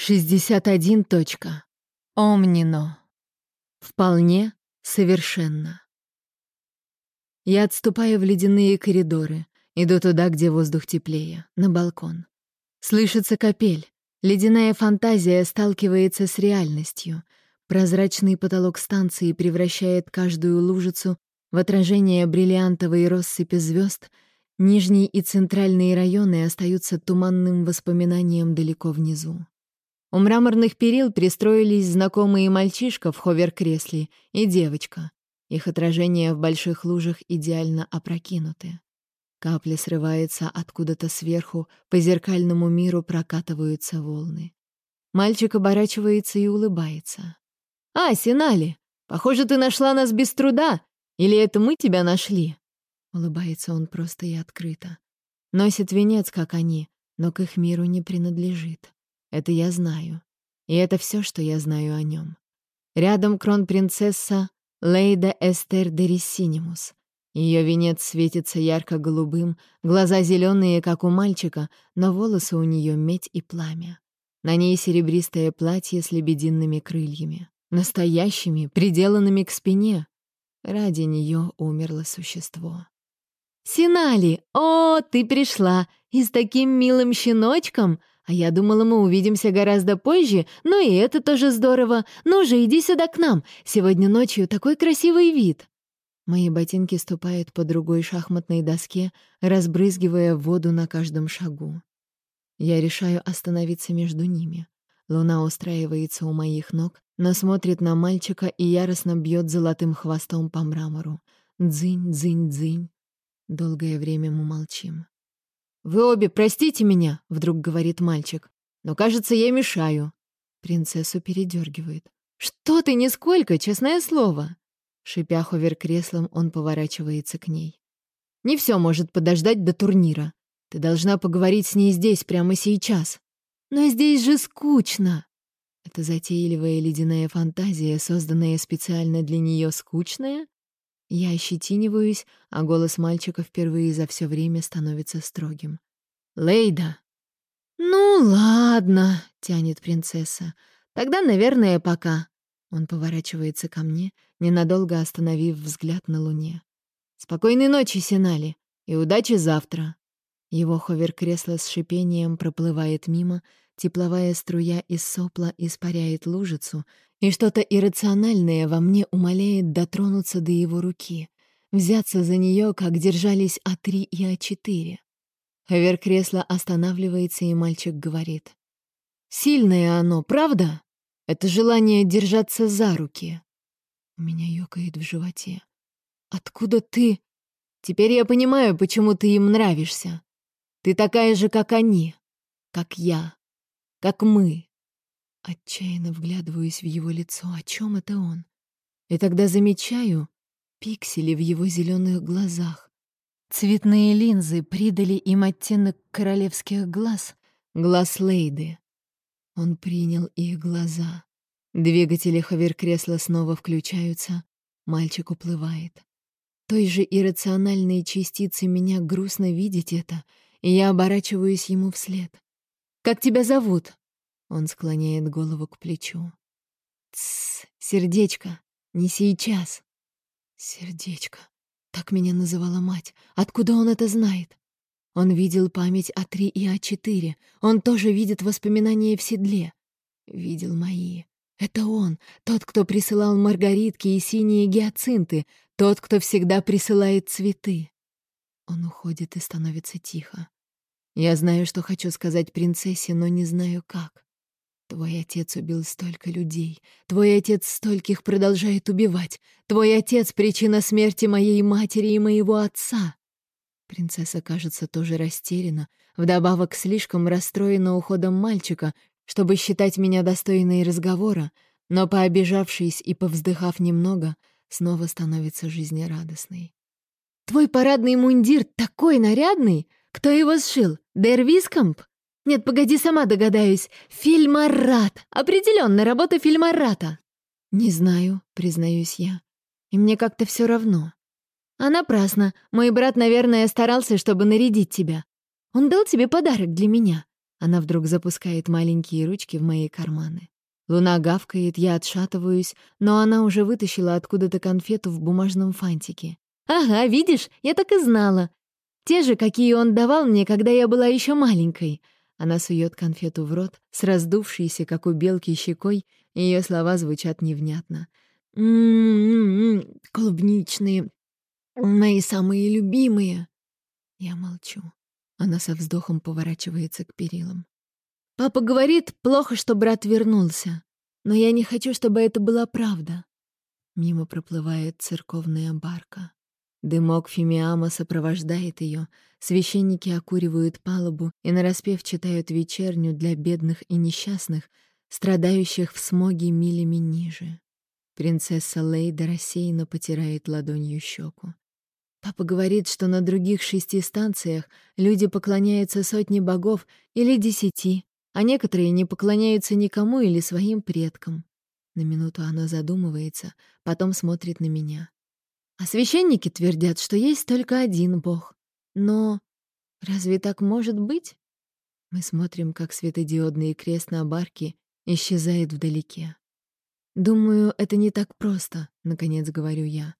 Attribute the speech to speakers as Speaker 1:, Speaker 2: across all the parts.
Speaker 1: 61. Точка. Омнино. Вполне совершенно. Я отступаю в ледяные коридоры, иду туда, где воздух теплее, на балкон. Слышится капель. Ледяная фантазия сталкивается с реальностью. Прозрачный потолок станции превращает каждую лужицу в отражение бриллиантовой россыпи звезд. Нижние и центральные районы остаются туманным воспоминанием далеко внизу. У мраморных перил пристроились знакомые мальчишка в ховер-кресле и девочка. Их отражения в больших лужах идеально опрокинуты. Капли срываются откуда-то сверху, по зеркальному миру прокатываются волны. Мальчик оборачивается и улыбается. «А, Синали, похоже, ты нашла нас без труда. Или это мы тебя нашли?» Улыбается он просто и открыто. Носит венец, как они, но к их миру не принадлежит. Это я знаю. И это все, что я знаю о нем. Рядом кронпринцесса Лейда Эстер Дериссинимус. Ее венец светится ярко-голубым, глаза зеленые, как у мальчика, но волосы у нее медь и пламя. На ней серебристое платье с лебедиными крыльями. Настоящими, приделанными к спине. Ради нее умерло существо. «Синали! О, ты пришла! И с таким милым щеночком! А я думала, мы увидимся гораздо позже, но и это тоже здорово. Ну же, иди сюда к нам. Сегодня ночью такой красивый вид. Мои ботинки ступают по другой шахматной доске, разбрызгивая воду на каждом шагу. Я решаю остановиться между ними. Луна устраивается у моих ног, но смотрит на мальчика и яростно бьет золотым хвостом по мрамору. Дзынь, дзынь, дзынь. Долгое время мы молчим. «Вы обе простите меня», — вдруг говорит мальчик. «Но, кажется, я мешаю». Принцессу передергивает. «Что ты, нисколько, честное слово!» Шипя ховер креслом, он поворачивается к ней. «Не все может подождать до турнира. Ты должна поговорить с ней здесь, прямо сейчас. Но здесь же скучно!» Это затейливая ледяная фантазия, созданная специально для нее, скучная? Я ощетиниваюсь, а голос мальчика впервые за все время становится строгим. «Лейда!» «Ну, ладно», — тянет принцесса. «Тогда, наверное, пока». Он поворачивается ко мне, ненадолго остановив взгляд на луне. «Спокойной ночи, Синали, и удачи завтра!» Его ховер-кресло с шипением проплывает мимо, тепловая струя из сопла испаряет лужицу, и что-то иррациональное во мне умоляет дотронуться до его руки, взяться за нее, как держались А3 и А4. Ховер-кресло останавливается, и мальчик говорит. «Сильное оно, правда? Это желание держаться за руки». У меня ёкает в животе. «Откуда ты...» «Теперь я понимаю, почему ты им нравишься. Ты такая же, как они, как я, как мы». Отчаянно вглядываюсь в его лицо. О чем это он? И тогда замечаю пиксели в его зеленых глазах. Цветные линзы придали им оттенок королевских глаз, глаз Лейды. Он принял их глаза. Двигатели ховер-кресла снова включаются, мальчик уплывает. Той же иррациональной частицы меня грустно видеть это, и я оборачиваюсь ему вслед. «Как тебя зовут?» Он склоняет голову к плечу. «Тссс, сердечко, не сейчас». «Сердечко», так меня называла мать. Откуда он это знает? Он видел память А3 и А4. Он тоже видит воспоминания в седле. Видел мои. Это он, тот, кто присылал маргаритки и синие гиацинты, тот, кто всегда присылает цветы. Он уходит и становится тихо. Я знаю, что хочу сказать принцессе, но не знаю как. Твой отец убил столько людей. Твой отец стольких продолжает убивать. Твой отец — причина смерти моей матери и моего отца. Принцесса, кажется, тоже растеряна, вдобавок слишком расстроена уходом мальчика, чтобы считать меня достойной разговора, но, пообижавшись и повздыхав немного, снова становится жизнерадостной. «Твой парадный мундир такой нарядный! Кто его сшил? Дервискомп?» Нет, погоди, сама догадаюсь. Фильмарат. Определенно, работа фильмарата. Не знаю, признаюсь я. И мне как-то все равно. А напрасно. Мой брат, наверное, старался, чтобы нарядить тебя. Он дал тебе подарок для меня. Она вдруг запускает маленькие ручки в мои карманы. Луна гавкает, я отшатываюсь, но она уже вытащила откуда-то конфету в бумажном фантике. «Ага, видишь, я так и знала. Те же, какие он давал мне, когда я была еще маленькой». Она сует конфету в рот, с раздувшейся, как у белки, щекой, ее слова звучат невнятно. «М-м-м, клубничные, мои самые любимые». Я молчу. Она со вздохом поворачивается к перилам. Папа говорит, плохо, что брат вернулся. Но я не хочу, чтобы это была правда. Мимо проплывает церковная барка. Дымок фимиама сопровождает ее. Священники окуривают палубу и нараспев читают вечерню для бедных и несчастных, страдающих в смоге милями ниже. Принцесса Лейда рассеянно потирает ладонью щеку. Папа говорит, что на других шести станциях люди поклоняются сотне богов или десяти, а некоторые не поклоняются никому или своим предкам. На минуту она задумывается, потом смотрит на меня. А священники твердят, что есть только один бог. Но разве так может быть? Мы смотрим, как светодиодный крест на барке исчезает вдалеке. «Думаю, это не так просто», — наконец говорю я.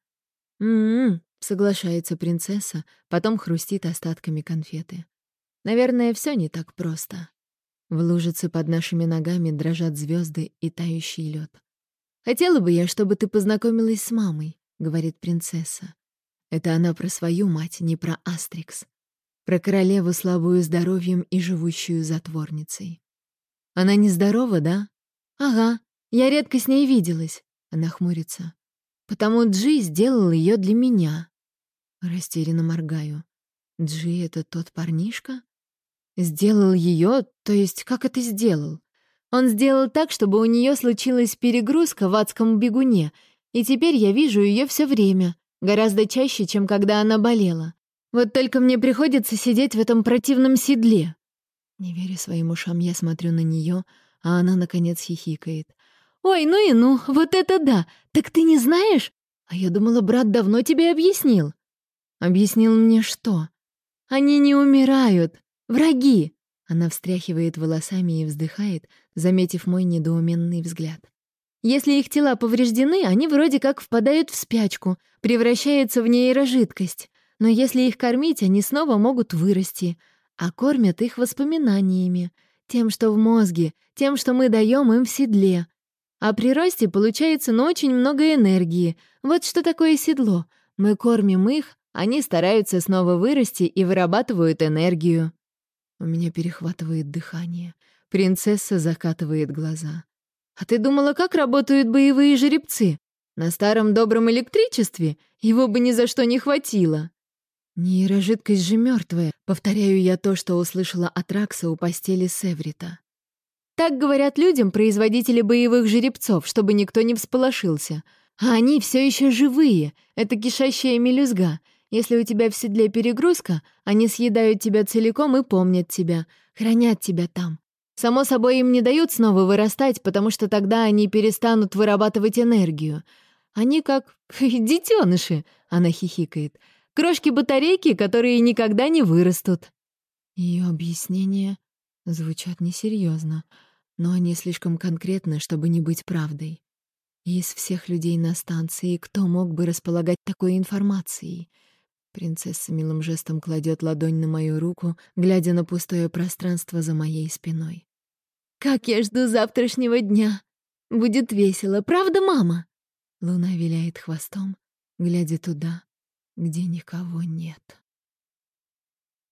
Speaker 1: «М-м-м», соглашается принцесса, потом хрустит остатками конфеты. «Наверное, все не так просто». В лужице под нашими ногами дрожат звезды и тающий лед. «Хотела бы я, чтобы ты познакомилась с мамой», — говорит принцесса. Это она про свою мать, не про Астрикс. Про королеву слабую здоровьем и живущую затворницей. Она нездорова, да? Ага, я редко с ней виделась. Она хмурится. Потому Джи сделал ее для меня. Растерянно моргаю. Джи — это тот парнишка? Сделал ее, то есть как это сделал? Он сделал так, чтобы у нее случилась перегрузка в адском бегуне, и теперь я вижу ее все время, гораздо чаще, чем когда она болела. Вот только мне приходится сидеть в этом противном седле. Не веря своим ушам, я смотрю на нее, а она, наконец, хихикает. «Ой, ну и ну, вот это да! Так ты не знаешь? А я думала, брат давно тебе объяснил». «Объяснил мне что?» «Они не умирают. «Враги!» Она встряхивает волосами и вздыхает, заметив мой недоуменный взгляд. Если их тела повреждены, они вроде как впадают в спячку, превращаются в нейрожидкость. Но если их кормить, они снова могут вырасти, а кормят их воспоминаниями, тем, что в мозге, тем, что мы даем им в седле. А при росте получается ну очень много энергии. Вот что такое седло. Мы кормим их, они стараются снова вырасти и вырабатывают энергию. У меня перехватывает дыхание. Принцесса закатывает глаза. «А ты думала, как работают боевые жеребцы? На старом добром электричестве? Его бы ни за что не хватило!» «Нейрожидкость же мертвая», — повторяю я то, что услышала от Ракса у постели Севрита. Так говорят людям производители боевых жеребцов, чтобы никто не всполошился. А они все еще живые. Это кишащая мелюзга. Если у тебя в седле перегрузка, они съедают тебя целиком и помнят тебя, хранят тебя там. Само собой, им не дают снова вырастать, потому что тогда они перестанут вырабатывать энергию. Они как детеныши, она хихикает. Крошки-батарейки, которые никогда не вырастут. Ее объяснения звучат несерьезно, но они слишком конкретны, чтобы не быть правдой. Из всех людей на станции кто мог бы располагать такой информацией? Принцесса милым жестом кладет ладонь на мою руку, глядя на пустое пространство за моей спиной. «Как я жду завтрашнего дня! Будет весело, правда, мама?» Луна виляет хвостом, глядя туда, где никого нет.